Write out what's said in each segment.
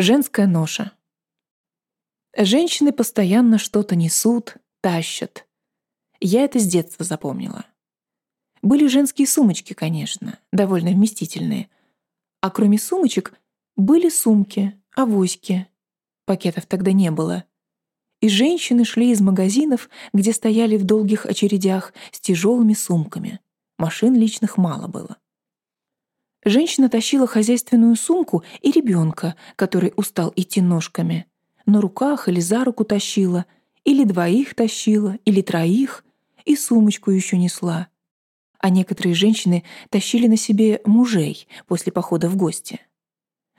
Женская ноша. Женщины постоянно что-то несут, тащат. Я это с детства запомнила. Были женские сумочки, конечно, довольно вместительные. А кроме сумочек были сумки, авоськи. Пакетов тогда не было. И женщины шли из магазинов, где стояли в долгих очередях с тяжелыми сумками. Машин личных мало было. Женщина тащила хозяйственную сумку и ребенка, который устал идти ножками. На руках или за руку тащила, или двоих тащила, или троих, и сумочку еще несла. А некоторые женщины тащили на себе мужей после похода в гости.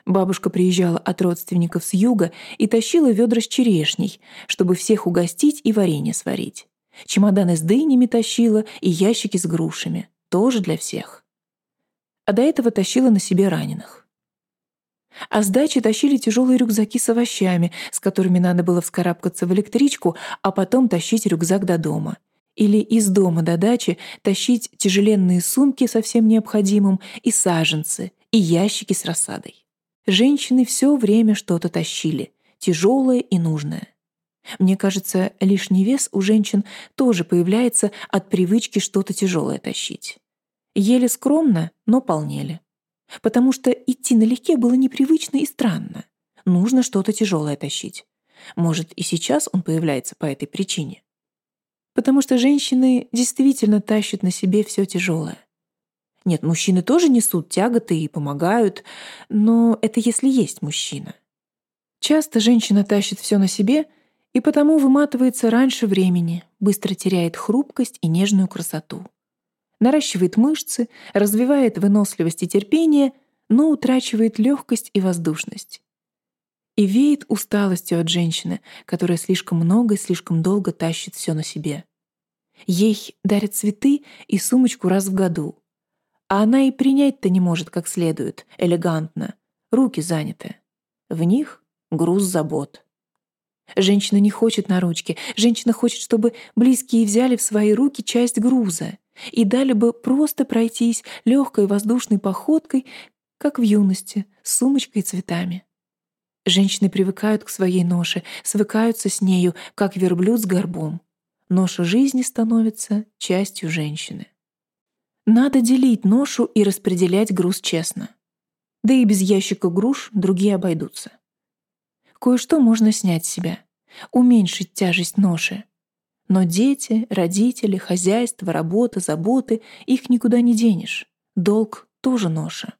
Бабушка приезжала от родственников с юга и тащила ведра с черешней, чтобы всех угостить и варенье сварить. Чемоданы с дынями тащила и ящики с грушами. Тоже для всех а до этого тащила на себе раненых. А с дачи тащили тяжелые рюкзаки с овощами, с которыми надо было вскарабкаться в электричку, а потом тащить рюкзак до дома. Или из дома до дачи тащить тяжеленные сумки со всем необходимым и саженцы, и ящики с рассадой. Женщины все время что-то тащили, тяжелое и нужное. Мне кажется, лишний вес у женщин тоже появляется от привычки что-то тяжелое тащить. Ели скромно, но полнели. Потому что идти налегке было непривычно и странно. Нужно что-то тяжелое тащить. Может, и сейчас он появляется по этой причине. Потому что женщины действительно тащат на себе все тяжелое. Нет, мужчины тоже несут тяготы и помогают, но это если есть мужчина. Часто женщина тащит все на себе и потому выматывается раньше времени, быстро теряет хрупкость и нежную красоту наращивает мышцы, развивает выносливость и терпение, но утрачивает легкость и воздушность. И веет усталостью от женщины, которая слишком много и слишком долго тащит все на себе. Ей дарят цветы и сумочку раз в году. А она и принять-то не может как следует, элегантно. Руки заняты. В них груз забот. Женщина не хочет на ручки. Женщина хочет, чтобы близкие взяли в свои руки часть груза и дали бы просто пройтись легкой воздушной походкой, как в юности, с сумочкой и цветами. Женщины привыкают к своей ноше, свыкаются с нею, как верблюд с горбом. Ноша жизни становится частью женщины. Надо делить ношу и распределять груз честно. Да и без ящика груш другие обойдутся. Кое-что можно снять с себя, уменьшить тяжесть ноши, но дети, родители, хозяйство, работа, заботы — их никуда не денешь. Долг тоже ноша.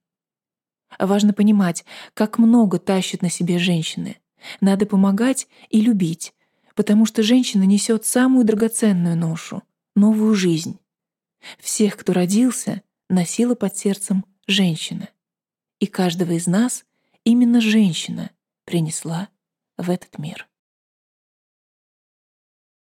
Важно понимать, как много тащат на себе женщины. Надо помогать и любить, потому что женщина несет самую драгоценную ношу — новую жизнь. Всех, кто родился, носила под сердцем женщина. И каждого из нас именно женщина принесла в этот мир.